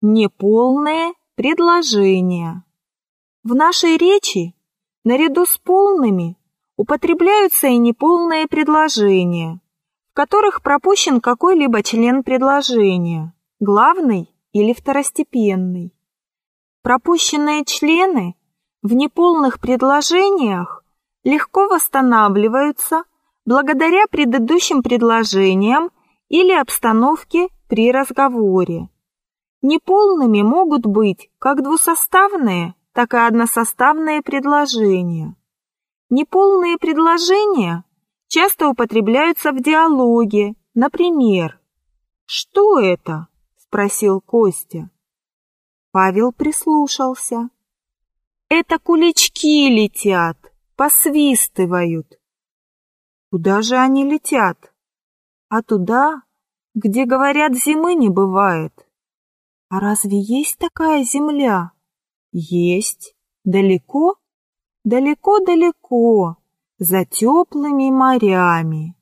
Неполное предложение. В нашей речи наряду с полными употребляются и неполные предложения, в которых пропущен какой-либо член предложения, главный или второстепенный. Пропущенные члены в неполных предложениях легко восстанавливаются благодаря предыдущим предложениям или обстановке при разговоре. Неполными могут быть как двусоставные, так и односоставные предложения. Неполные предложения часто употребляются в диалоге, например. «Что это?» – спросил Костя. Павел прислушался. «Это кулички летят, посвистывают». «Куда же они летят?» «А туда, где, говорят, зимы не бывает». «А разве есть такая земля?» «Есть. Далеко?» «Далеко-далеко, за теплыми морями».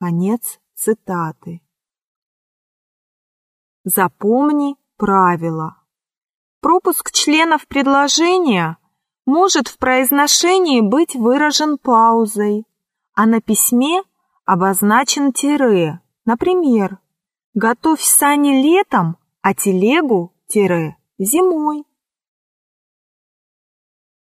Конец цитаты. Запомни правило. Пропуск членов предложения может в произношении быть выражен паузой, а на письме обозначен тире. Например, «Готовь сани летом, а телегу тире зимой».